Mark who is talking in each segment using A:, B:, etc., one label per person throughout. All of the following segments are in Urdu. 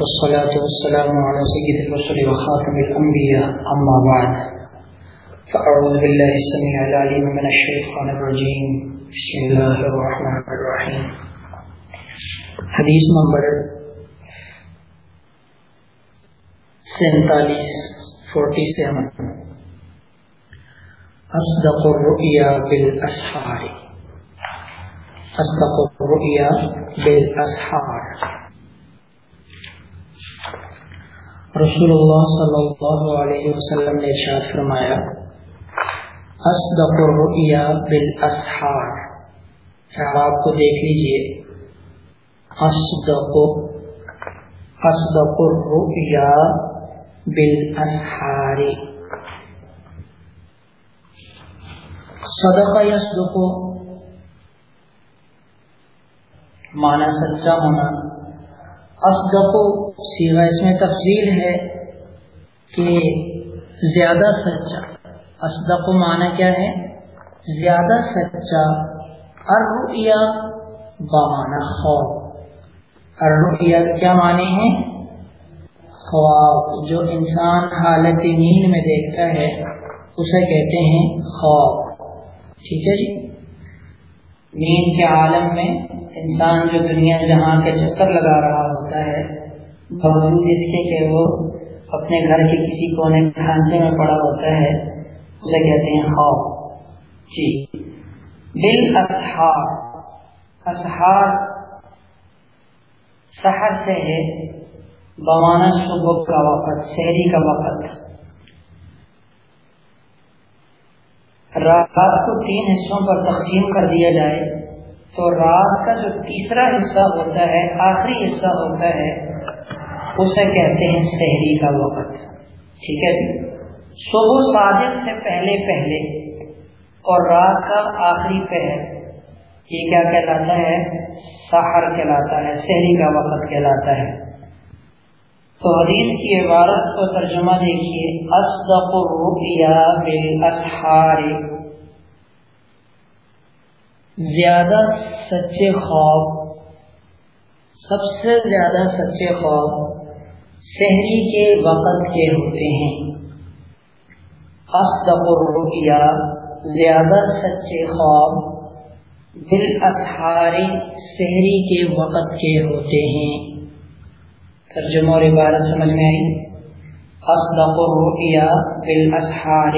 A: والصلاة والسلام على سيد الرسل وخاتم الأنبياء. أما بعد، فأعوذ بالله السميع العليم من الشيطان الرجيم. بسم الله الرحمن الرحيم. حدیث نمبر سینتالیس، فورٹی سیون. الرؤيا بالاسحار اصدق الرؤيا بالاسحار رسول اللہ صلی اللہ علیہ وسلم نے ارشاد فرمایا اصدق الرؤيا بالاسحار آپ کو دیکھ لیجیے اصدق اصدق الرؤيا بالاسحار صدقہ یصدق معنی سچا ہونا۔ اصدق سیغہ اس میں تفضیل ہے کہ زیادہ سچا۔ اصدق معنی کیا ہے؟ زیادہ سچا۔ الرؤیا بمعنی خواب۔ الرؤیا کا کیا معنی ہے؟ خواب۔ جو انسان حالت نیند میں دیکھتا ہے، اسے کہتے ہیں خواب۔ ٹھیک ہے جی؟ نیند کے عالم میں انسان جو دنیا جہاں کے چکر لگا رہا ہوتا ہے باوجود اس کے کہ وہ اپنے گھر کے کسی کونے ڈھانچے میں پڑا ہوتا ہے، اسے کہتے ہیں خواب جی۔ بل اسحار۔ اسحار سحر سے ہے بوانا صبح کا وقت، شہری کا وقت۔ رات کو تین حصوں پر تقسیم کر دیا جائے، تو رات کا جو تیسرا حصہ ہوتا ہے، آخری حصہ ہوتا ہے، اسے کہتے ہیں شہری کا وقت۔ ٹھیک ہے جی؟ صبح صادق سے پہلے پہلے اور رات کا آخری پہر۔ یہ کیا کہلاتا ہے؟ سحر کہلاتا ہے شہری کا وقت کہلاتا ہے۔ تو حدیث کی عبارت کو ترجمہ دیکھیے، اصدق الرؤیا بالاسحار۔ زیادہ سچے خواب سب سے زیادہ سچے خواب شہری کے وقت کے ہوتے ہیں۔ اصدق الرؤیا، زیادہ سچے خواب بالاسحار شہری کے وقت کے ہوتے ہیں۔ ترجمہ اور عبارت سمجھ میں آئی؟ اصدق الرؤیا بالاسحار،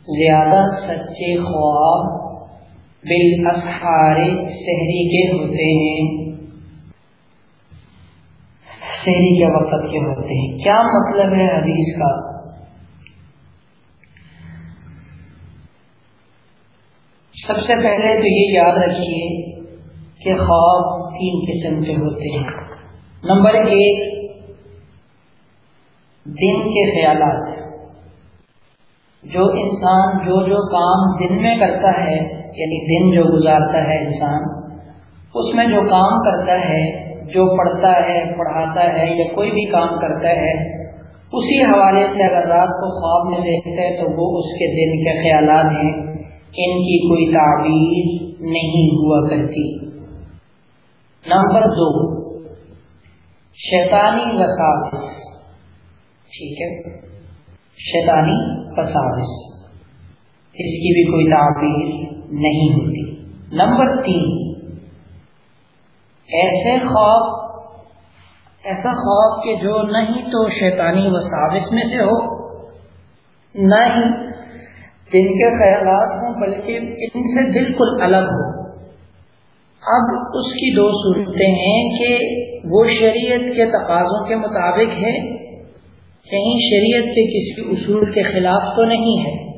A: زیادہ سچے خواب بالاسحار شہری کے ہوتے ہیں۔ شہری کے وقت کے ہوتے ہیں۔ کیا مطلب ہے حدیث کا؟ سب سے پہلے تو یہ یاد رکھیے کہ خواب تین قسم کے ہوتے ہیں۔ نمبر ایک، دن کے خیالات۔ جو انسان جو جو کام دن میں کرتا ہے یعنی دن جو گزارتا ہے انسان، اس میں جو کام کرتا ہے، جو پڑھتا ہے، پڑھاتا ہے یا کوئی بھی کام کرتا ہے، اسی حوالے سے اگر رات کو خواب میں دیکھتا ہے تو وہ اس کے دن کے خیالات ہیں۔ ان کی کوئی تعبیر نہیں ہوا کرتی۔ نمبر دو شیطانی وساوس۔ ٹھیک ہے۔ شیطانی وساوس۔ اس کی بھی کوئی تعبیر نہیں ہوتی۔ نمبر تین۔ ایسے خواب ایسا خواب کہ جو نہیں تو شیطانی وساوس میں سے ہو۔ نہ ہی دن کے خیالات ہوں، بلکہ ان سے بالکل الگ ہو۔ اب اس کی دو صورتیں ہیں کہ وہ شریعت کے تقاضوں کے مطابق ہے کہیں شریعت کے کسی اصول کے خلاف تو نہیں ہے۔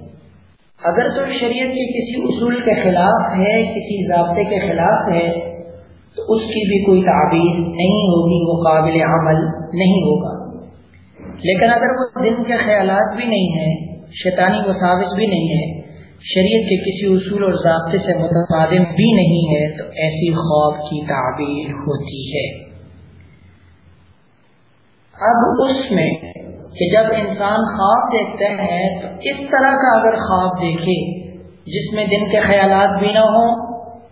A: اگر تو شریعت کے کسی اصول کے خلاف ہے، کسی ضابطے کے خلاف ہے، تو اس کی بھی کوئی تعبیر نہیں ہوگی، وہ قابل عمل نہیں ہوگا۔ لیکن اگر وہ دن کے خیالات بھی نہیں ہیں، شیطانی وساوس بھی نہیں ہے شریعت کے کسی اصول اور ضابطے سے متفادم بھی نہیں ہے، تو ایسی خواب کی تعبیر ہوتی ہے۔ اب اس میں کہ جب انسان خواب دیکھتے ہیں تو اس طرح کا اگر خواب دیکھے جس میں دن کے خیالات بھی نہ ہوں،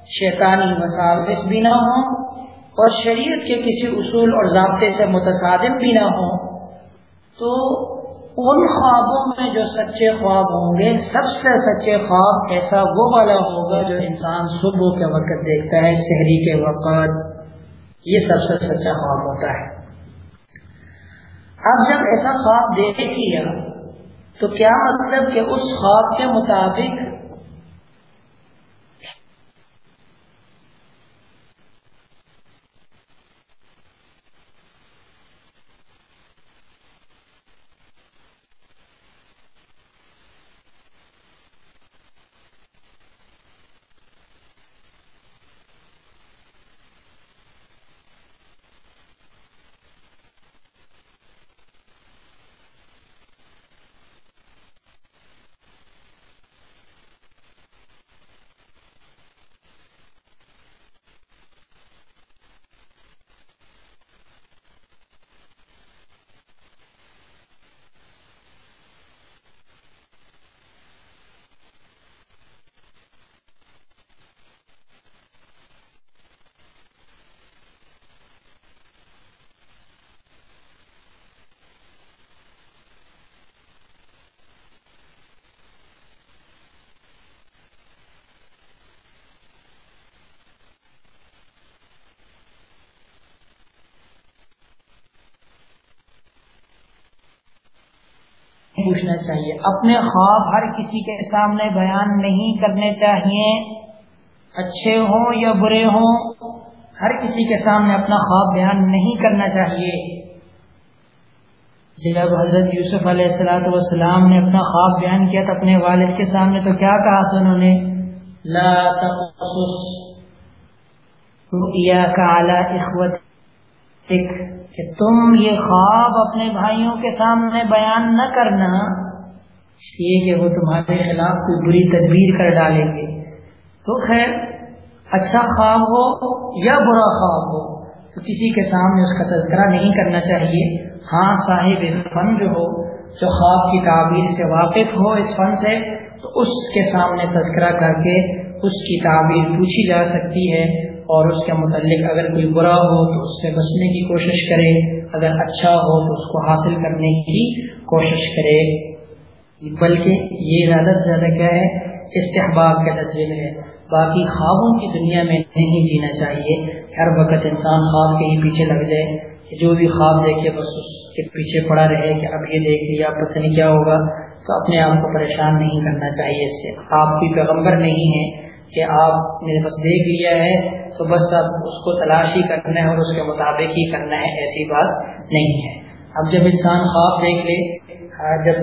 A: شیطانی وساوس بھی نہ ہوں، اور شریعت کے کسی اصول اور ضابطے سے متصادم بھی نہ ہوں، تو ان خوابوں میں جو سچے خواب ہوں گے، سب سے سچے خواب ایسا وہ والا ہوگا جو انسان صبح کے وقت دیکھتا ہے شہری کے وقت، یہ سب سے سچا خواب ہوتا ہے۔ اب جب ایسا خواب دیکھ لیا تو کیا مطلب کہ اس خواب کے مطابق پوچھنا چاہیے۔ اپنے خواب ہر کسی کے سامنے بیان نہیں کرنے چاہیے۔ اچھے ہوں یا برے ہوں، ہر کسی کے سامنے اپنا خواب بیان نہیں کرنا چاہیے۔ جب حضرت یوسف علیہ السلاۃ والسلام نے اپنا خواب بیان کیا تھا اپنے والد کے سامنے تو کیا کہا تھا انہوں نے؟ لا تقصص رؤیا کا اعلیٰ اخوت کہ تم یہ خواب اپنے بھائیوں کے سامنے بیان نہ کرنا اس لیے کہ وہ تمہارے خلاف کوئی بری تدبیر کر ڈالیں گے۔ تو خیر اچھا خواب ہو یا برا خواب ہو، تو کسی کے سامنے اس کا تذکرہ نہیں کرنا چاہیے۔ ہاں صاحب فن جو ہو، جو خواب کی تعبیر سے واقف ہو اس فن سے، تو اس کے سامنے تذکرہ کر کے اس کی تعبیر پوچھی جا سکتی ہے۔ اور اس کے متعلق اگر کوئی برا ہو تو اس سے بچنے کی کوشش کرے، اگر اچھا ہو تو اس کو حاصل کرنے کی کوشش کرے۔ بلکہ یہ زیادہ سے زیادہ کیا ہے؟ استحباب کے درجے میں ہے۔ باقی خوابوں کی دنیا میں نہیں جینا چاہیے۔ ہر وقت انسان خواب کے ہی پیچھے لگ جائے۔ کہ جو بھی خواب دیکھے، بس اس کے پیچھے پڑا رہے کہ اب یہ دیکھ لیا پتہ نہیں کیا ہوگا۔ تو اپنے آپ کو پریشان نہیں کرنا چاہیے اس سے۔ آپ بھی پیغمبر نہیں ہیں۔ کہ آپ نے بس دیکھ لیا ہے، تو بس اب اس کو تلاش ہی کرنا ہے اور اس کے مطابق ہی کرنا ہے، ایسی بات نہیں ہے۔ اب جب انسان خواب دیکھ لے جب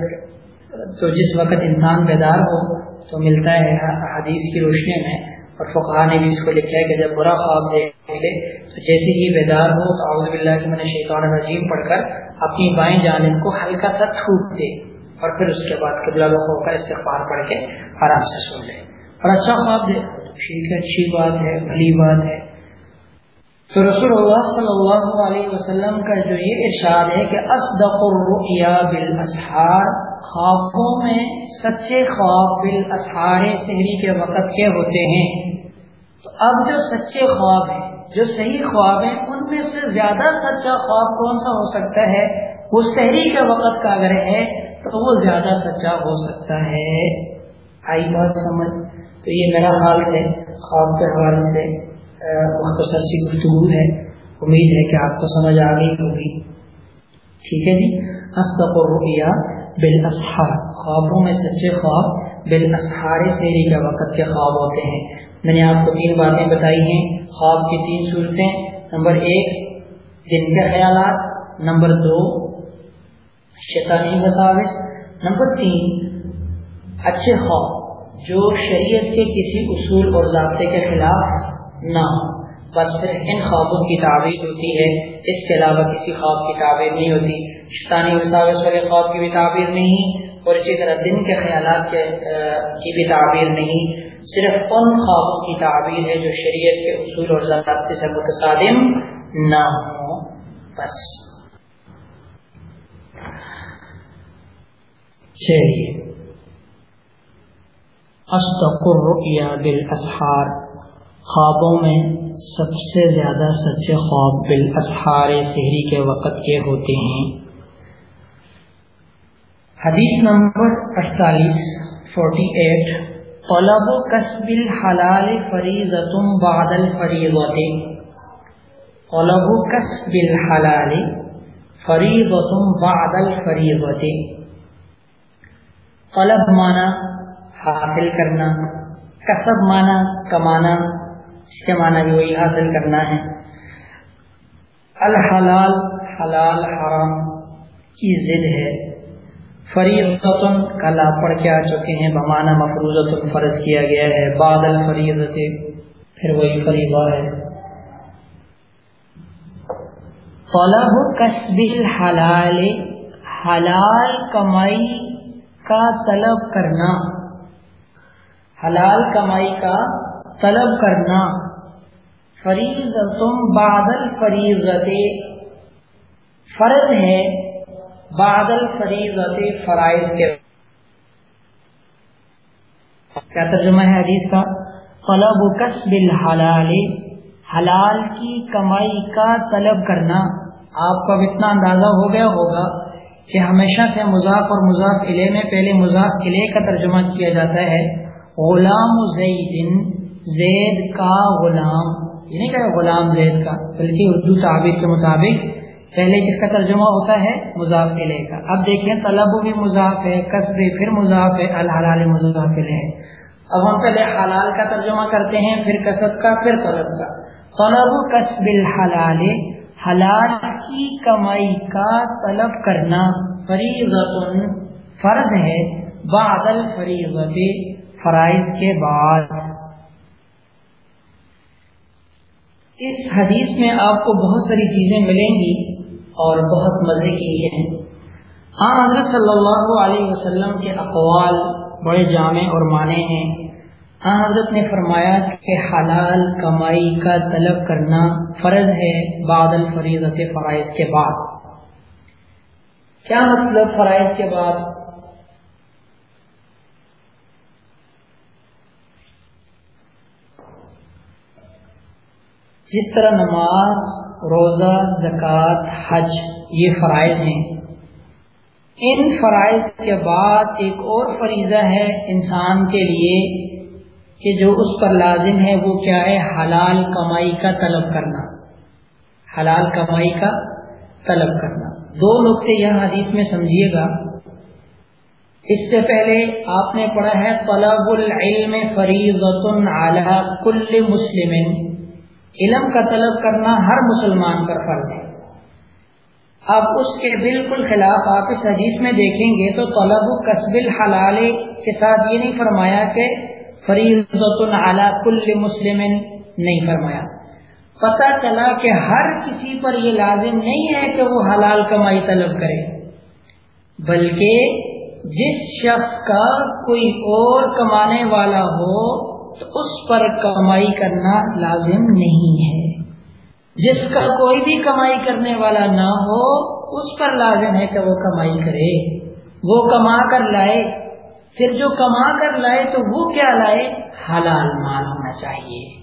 A: تو جس وقت انسان بیدار ہو، تو ملتا ہے حدیث کی روشنی میں، اور فقہ نے بھی اس کو لکھا ہے کہ جب برا خواب دیکھ لے، تو جیسے ہی بیدار ہو، تو اعوذ باللہ کہ میں نے شیطان الرجیم پڑھ کر اپنی بائیں جانب کو ہلکا سا ٹھوک دے، اور پھر اس کے بعد قبلہ ہو کر استغفار پڑھ کے آرام سے سن لے اور اچھا خواب دے ٹھیک ہے اچھی بات ہے بھلی بات ہے۔ تو رسول اللہ صلی اللہ علیہ وسلم کا جو یہ ارشاد ہے کہ اصدق الرؤیا بالاسحار، خوابوں میں سچے خواب بالاسحار سحری کے وقت کے ہوتے ہیں۔ تو اب جو سچے خواب ہیں، جو صحیح خواب ہیں، ان میں سے زیادہ سچا خواب کون سا ہو سکتا ہے؟ وہ سحری کے وقت کا اگر ہے، تو وہ زیادہ سچا ہو سکتا ہے۔ آئی بات سمجھ۔ تو یہ میرا خیال سے خواب کے حوالے سے مختصر سی گفتگو ہے۔ امید ہے کہ آپ کو سمجھ آ گئی ہوگی۔ ٹھیک ہے جی۔ و رویہ بالاسحار۔ خوابوں میں سچے خواب بالاسحار سیری کے وقت کے خواب ہوتے ہیں۔ میں نے آپ کو تین باتیں بتائی ہیں۔ خواب کی تین صورتیں۔ نمبر ایک، دن کے خیالات۔ نمبر دو، شیطانی مساوس۔ نمبر تین، اچھے خواب۔ جو شریعت کے کسی اصول اور ضابطے کے خلاف نہ ہو۔ بس صرف ان خوابوں کی تعبیر ہوتی ہے۔ اس کے علاوہ کسی خواب کی تعبیر نہیں ہوتی۔ شیطانی مساوس والے خواب کی بھی تعبیر نہیں۔ اور اسی طرح دن کے خیالات کی بھی تعبیر نہیں۔ صرف ان خوابوں کی تعبیر ہے جو شریعت کے اصول اور ضابطے سے متصادم نہ ہو بس۔ چلیے۔ بالاسحار، خوابوں میں سب سے زیادہ سچے خواب بالاسحار سحری کے وقت کے ہوتے ہیں۔ حدیث نمبر اڑتالیس فورٹی ایٹ طلب قصب الحلال فریضۃ بعد الفریضۃ۔ طلب قصب الحلال فریضۃ بعد الفریضۃ۔ طلب مانا حاصل کرنا، کسب مانا، کمانا اس کا معنی بھی وہی حاصل کرنا ہے۔ الحلال، حلال، حرام کی ضد ہے۔ فریض کل آپ پڑھ کے آ چکے ہیں، بمانا مفروض فرض کیا گیا ہے۔ بادل فریض پھر وہی فریضہ ہے۔ طلب کسب الحلال، حلال کمائی کا طلب کرنا۔ حلال کمائی کا طلب کرنا۔ فریض تم بادل فریضت فرض ہے بادل فریضت فرائض کے۔ کیا ترجمہ ہے حدیث کا؟ طلب قصب الحلال۔ حلال کی کمائی کا طلب کرنا۔ آپ کو اب اتنا اندازہ ہو گیا ہوگا کہ ہمیشہ سے مذاق اور مذاق علیہ میں پہلے مذاق علیہ کا ترجمہ کیا جاتا ہے۔ غلام زید زید کا غلام. یہ نہیں کہ غلام زید کا، بلکہ اردو تعبیر کے مطابق پہلے کس کا ترجمہ ہوتا ہے؟ مضاف علیہ کا. اب دیکھیں، طلب بھی مضاف ہے قصب پھر مضاف ہے، الحلال مضاف ہے اب ہم پہلے حلال کا ترجمہ کرتے ہیں، پھر کسب کا، پھر طلب کا. طلب قصب الحلال، حلال کی کمائی کا طلب کرنا فریضت فرض ہے بادل فریضت فرائض کے بعد۔ اس حدیث میں آپ کو بہت ساری چیزیں ملیں گی اور بہت مزے کی ہیں۔ ہاں حضرت صلی اللہ علیہ وسلم کے اقوال بڑے جامع اور معنی ہیں۔ ہاں حضرت نے فرمایا کہ حلال کمائی کا طلب کرنا فرض ہے بادل فریضت فرائض کے بعد۔ کیا مطلب فرائض کے بعد؟ جس طرح نماز، روزہ، زکوٰۃ، حج، یہ فرائض ہیں۔ ان فرائض کے بعد ایک اور فریضہ ہے انسان کے لیے کہ جو اس پر لازم ہے وہ کیا ہے؟ حلال کمائی کا طلب کرنا۔ حلال کمائی کا طلب کرنا۔ دو نقطے یہاں حدیث میں سمجھیے گا۔ اس سے پہلے آپ نے پڑھا ہے، طلب العلم فریضۃ علی کل مسلم۔ علم کا طلب کرنا ہر مسلمان پر فرض ہے۔ اب اس کے بالکل خلاف آپ اس حدیث میں دیکھیں گے تو طلب قصب الحلال کے ساتھ یہ نہیں فرمایا کہ اعلیٰ کل مسلم نہیں فرمایا۔ پتہ چلا کہ ہر کسی پر یہ لازم نہیں ہے کہ وہ حلال کمائی طلب کرے۔ بلکہ جس شخص کا کوئی اور کمانے والا ہو تو اس پر کمائی کرنا لازم نہیں ہے۔ جس کا کوئی بھی کمائی کرنے والا نہ ہو، اس پر لازم ہے کہ وہ کمائی کرے۔ وہ کما کر لائے۔ پھر جو کما کر لائے تو وہ کیا لائے؟ حلال مال ہونا چاہیے۔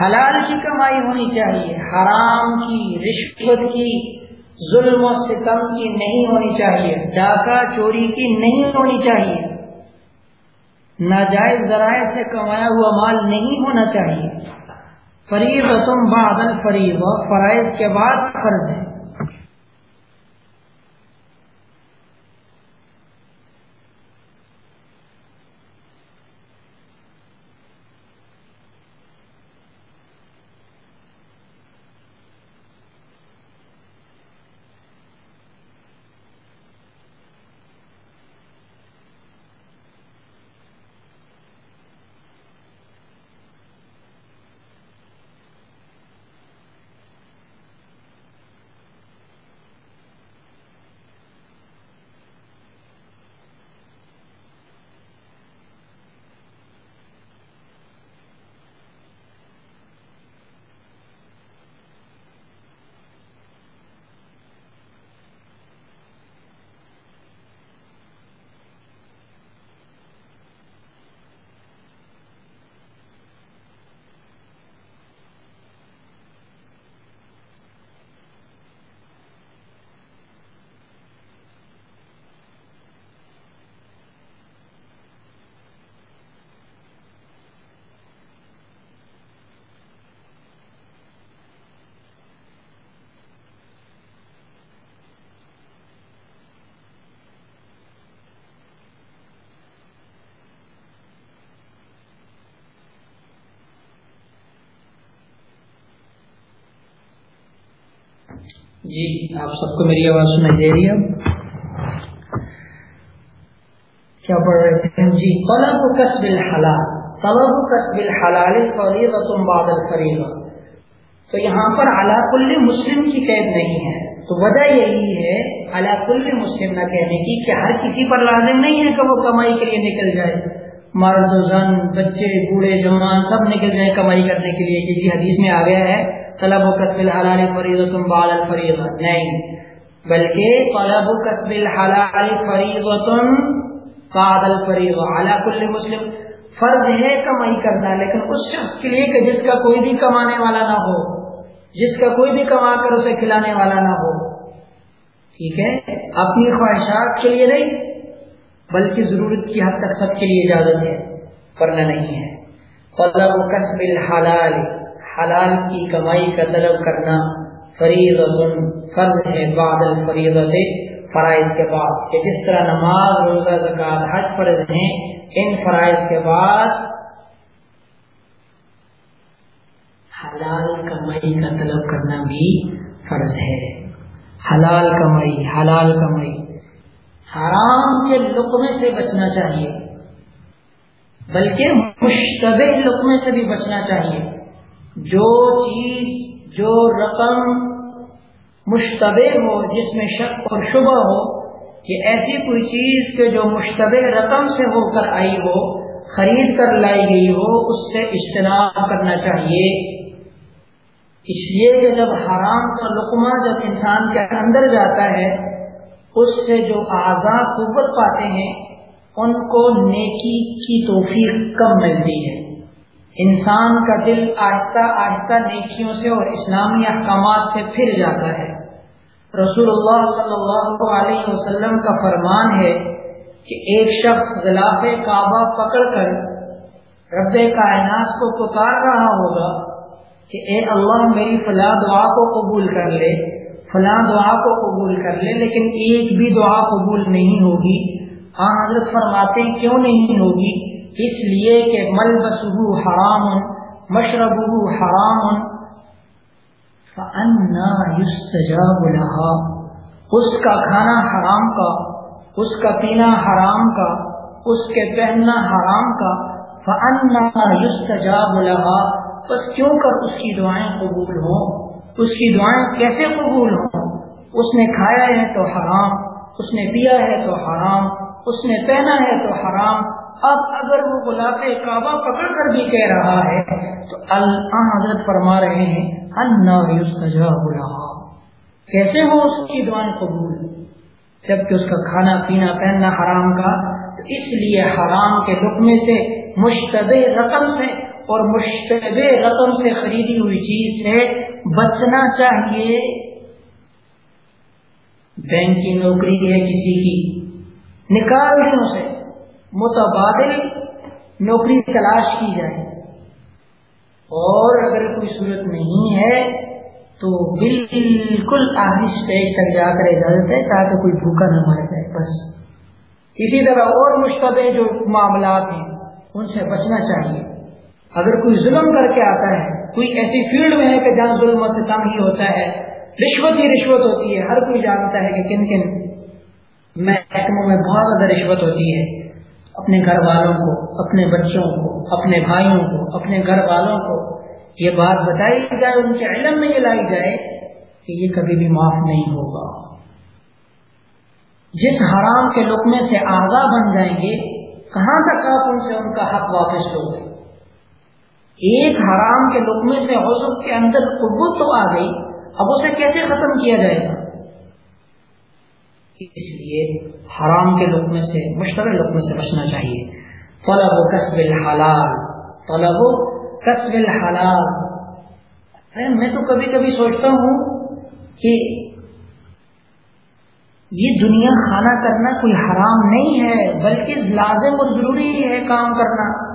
A: حلال کی کمائی ہونی چاہیے۔ حرام کی، رشوت کی ظلم و ستم کی نہیں ہونی چاہیے۔ ڈاکہ چوری کی نہیں ہونی چاہیے۔ ناجائز ذرائع سے کمایا ہوا مال نہیں ہونا چاہیے۔ فریب تم بادل فریب فرائض کے بعد فرض ہے۔ جی آپ سب کو میری آواز سنائی دے رہی ہے۔ کیا پڑھ رہے تھے جی طلب کسب الحلال، طلب کسب الحلال فریضۃ بعد الفریضہ تو یہاں پر علا کل مسلم کی قید نہیں ہے۔ تو وجہ یہی ہے علا کل مسلم نہ کہنے کی کہ ہر کسی پر لازم نہیں ہے کہ وہ کمائی کے لیے نکل جائے۔ مرد، زن، بچے، بوڑھے، جوان، سب نکل جائیں کمائی کرنے کے لیے۔ کسی جی، حدیث میں آ گیا ہے طلب و قصب الحلال فریض تم بال الفریض نہیں بلکہ طلب و قصب الحلال فریض تم قاد الفریض اعلیٰ کل مسلم فرض ہے کمائی کرنا لیکن اس شخص کے لیے کہ جس کا کوئی بھی کمانے والا نہ ہو، جس کا کوئی بھی کما کر اسے کھلانے والا نہ ہو، ٹھیک ہے، اپنی خواہشات کے لیے نہیں، بلکہ ضرورت کی حد تک سب کے لیے اجازت ہے، ورنہ نہیں ہے. طلب و قصب الحلال حلال کی کمائی کا طلب کرنا فریض فرض ہے بعد الفریضت فرائض کے بعد۔ کہ جس طرح نماز، روزہ زکات حج فرض ہیں، ان فرائض کے بعد حلال کمائی کا طلب کرنا بھی فرض ہے۔ حلال کمائی حلال کمائی۔ حرام کے لقمے سے بچنا چاہیے، بلکہ مشتبہ لقمے سے بھی بچنا چاہیے۔ جو چیز، جو رقم مشتبہ ہو، جس میں شک اور شبہ ہو، کہ ایسی کوئی چیز کے جو مشتبہ رقم سے ہو کر آئی ہو، خرید کر لائی گئی ہو، اس سے اجتناب کرنا چاہیے۔ اس لیے کہ جب حرام کا لقمہ جب انسان کے اندر جاتا ہے، اس سے جو آزاد قوت پاتے ہیں، ان کو نیکی کی توفیق کم ملتی ہے۔ انسان کا دل آہستہ آہستہ نیکیوں سے اور اسلامی احکامات سے پھر جاتا ہے۔ رسول اللہ صلی اللہ علیہ وسلم کا فرمان ہے کہ ایک شخص غلاف کعبہ پکڑ کر رب کائنات کو پکار رہا ہوگا کہ اے اللہ میری فلاں دعا کو قبول کر لے، فلاں دعا کو قبول کر لے، لیکن ایک بھی دعا قبول نہیں ہوگی۔ ہاں حضرت فرماتے کیوں نہیں ہوگی؟ اس لیے کہ ملبس حرام مشرب حرام اس کا کھانا حرام کا، اس کا پینا حرام کا، اس کے پہننا حرام کا۔ فنا یستجاب لها۔ بس کیوں کر اس کی دعائیں قبول ہوں؟ اس کی دعائیں کیسے قبول ہوں؟ اس نے کھایا ہے تو حرام، اس نے پیا ہے تو حرام، اس نے پہنا ہے تو حرام اب اگر وہ گلاب کعبہ پکڑ کر بھی کہہ رہا ہے، تو اللہ حضرت فرما رہے ہیں کیسے ہو اس کی دعائیں قبول؟ جبکہ اس کا کھانا پینا پہننا حرام کا تو اس لیے حرام کے رقمے سے مشتبہ رقم سے اور مشتبہ رقم سے خریدی ہوئی چیز سے بچنا چاہیے۔ بینک کی نوکری ہے کسی کی۔ نکال دیں اسے متبادل نوکری تلاش کی جائے۔ اور اگر کوئی صورت نہیں ہے، تو بالکل آخری اسٹیج تک جا کر اجازت ہے تاکہ کوئی بھوکا نہ مر جائے، بس۔ اسی طرح اور مشتبہ جو معاملات ہیں، ان سے بچنا چاہیے۔ اگر کوئی ظلم کر کے آتا ہے، کوئی ایسی فیلڈ میں ہے کہ جہاں ظلم سے کم ہی ہوتا ہے، رشوت ہی رشوت ہوتی ہے، ہر کوئی جانتا ہے کہ کن کن محکموں میں بہت زیادہ رشوت ہوتی ہے۔ اپنے گھر والوں کو، اپنے بچوں کو، اپنے بھائیوں کو، اپنے گھر والوں کو یہ بات بتائی جائے، ان کے علم میں یہ لائی جائے کہ یہ کبھی بھی معاف نہیں ہوگا۔ جس حرام کے لقمے سے آگاہ بن جائیں گے، کہاں تک آپ ان سے ان کا حق واپس لو گے؟ ایک حرام کے لقمے سے حوصل کے اندر قبوت تو آ گئی، اب اسے کیسے ختم کیا جائے گا؟ اس لیے حرام کے لقمے سے مشترک لقمے سے بچنا چاہیے۔ طلب و قصب الحلال، طلب و قصب الحلال میں تو کبھی کبھی سوچتا ہوں کہ یہ دنیا کھانا کرنا کوئی حرام نہیں ہے، بلکہ لازم اور ضروری ہے کام کرنا۔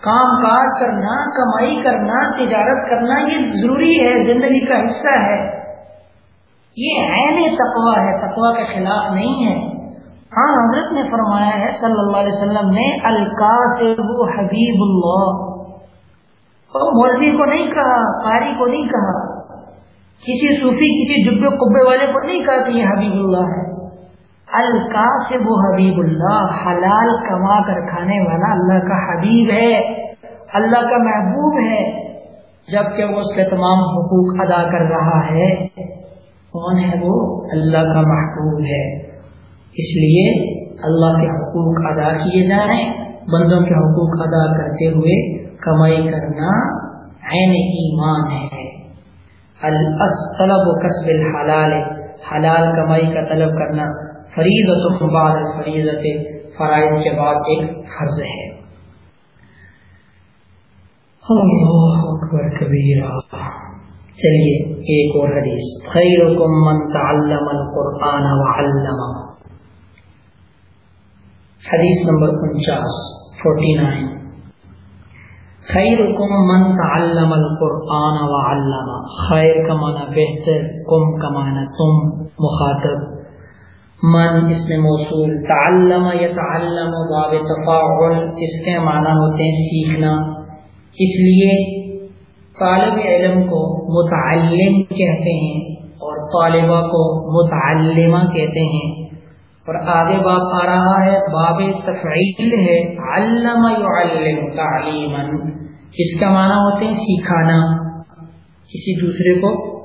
A: کام کاج کرنا، کمائی کرنا، تجارت کرنا، یہ ضروری ہے، زندگی کا حصہ ہے۔ یہ عین تقوا ہے تقوا کے خلاف نہیں ہے۔ ہاں حضرت نے فرمایا ہے، صلی اللہ علیہ وسلم نے القاصب حبیب اللہ مرضی کو نہیں کہا، قاری کو نہیں کہا۔ کسی صوفی، کسی جبے قبے والے کو نہیں کہا کہ یہ حبیب اللہ ہے۔ الکا سے حبیب اللہ حلال کما کر کھانے والا اللہ کا حبیب ہے، اللہ کا محبوب ہے، جبکہ وہ اس کے تمام حقوق ادا کر رہا ہے۔ کون ہے وہ؟ اللہ کا محبوب ہے۔ اس لیے اللہ کے حقوق ادا کیے جائیں بندوں کے حقوق ادا کرتے ہوئے کمائی کرنا عین ایمان ہے۔ طلب و قصب الحلال۔ حلال کمائی کا طلب کرنا فریض بعد فریضت فرائض کے بعد ایک فرض ہے۔ اکبر کبیرہ۔ چلیے، ایک اور حدیث۔ خیرکم من تعلم القرآن وعلمہ حدیث نمبر انچاس فورٹی نائن خیرکم من تعلم القرآن وعلمہ خیر کا معنی بہتر، کم کا معنی تم، مخاطب۔ من اس میں موصول، تعلم یا تعلم باب تفاعل اس کے معنی ہوتے ہیں سیکھنا۔ اس لیے طالب علم کو متعلم کہتے ہیں اور طالبہ کو متعلمہ کہتے ہیں۔ اور آگے باب آ رہا ہے، باب تفعیل ہے، علم يعلم تعلیما۔ اس کا معنی ہوتے ہیں سکھانا، کسی دوسرے کو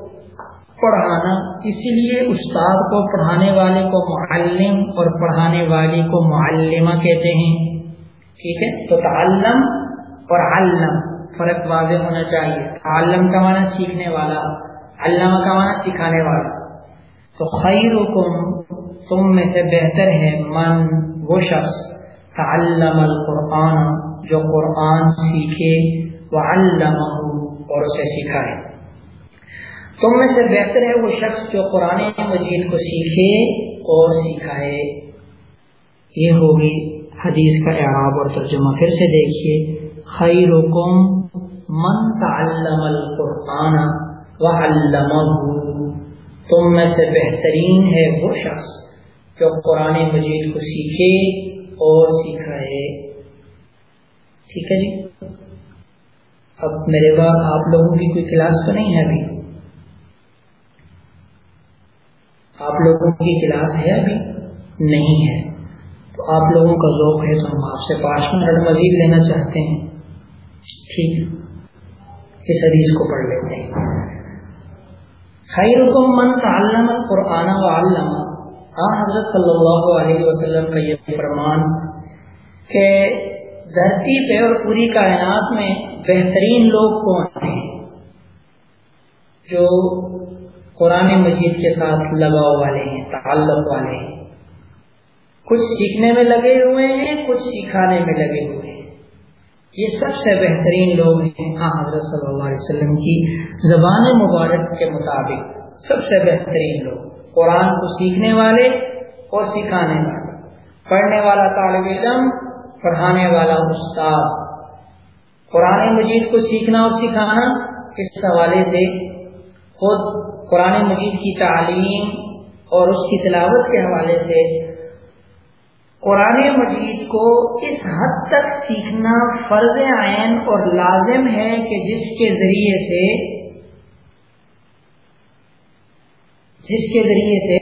A: پڑھانا۔ اسی لیے استاد کو پڑھانے والے کو معلم اور پڑھانے والی کو معلمہ کہتے ہیں۔ ٹھیک ہے؟ تو تعلم اور علم۔ فرق واضح ہونا چاہیے۔ عالم کا معنی سیکھنے والا علامہ کا معنی سکھانے والا۔ تو خیر تم میں سے بہتر ہے من، وہ شخص۔ تعلم القرآن، جو قرآن سیکھے وہ علامہ اور اسے سکھائے۔ تم میں سے بہتر ہے وہ شخص جو قرآن مجید کو سیکھے اور سکھائے۔ یہ ہوگی حدیث کا اعراب اور ترجمہ۔ پھر سے دیکھیے، خیرکم من تعلم القرآن وعلمه، تم میں سے بہترین ہے وہ شخص جو قرآن مجید کو سیکھے اور سکھائے ٹھیک ہے جی؟ اب میرے بعد آپ لوگوں کی کوئی کلاس تو نہیں ہے ابھی؟ آپ لوگوں کی کلاس ہے ابھی؟ نہیں ہے۔ تو آپ لوگوں کا ذوق ہے تو ہم آپ سے پانچ منٹ مزید لینا چاہتے ہیں۔ ٹھیک۔ اس حدیث کو پڑھ لیتے ہیں۔ خیرکم من تعلم القرآن وعلم آن ہاں، حضرت صلی اللہ علیہ وسلم کا یہ فرمان کہ دھرتی پہ اور پوری کائنات میں بہترین لوگ کون ہیں؟ جو قرآن مجید کے ساتھ لگاؤ والے ہیں، تعلق والے ہیں۔ کچھ سیکھنے میں لگے ہوئے ہیں، کچھ سکھانے میں لگے ہوئے ہیں۔ یہ سب سے بہترین لوگ ہیں حضرت صلی اللہ علیہ وسلم کی زبان مبارک کے مطابق سب سے بہترین لوگ۔ قرآن کو سیکھنے والے اور سکھانے والے۔ پڑھنے والا طالب علم، پڑھانے والا استاد۔ قرآن مجید کو سیکھنا اور سکھانا اس حوالے سے خود قرآن مجید کی تعلیم اور اس کی تلاوت کے حوالے سے قرآن مجید کو اس حد تک سیکھنا فرض عین اور لازم ہے کہ جس کے ذریعے سے جس کے ذریعے سے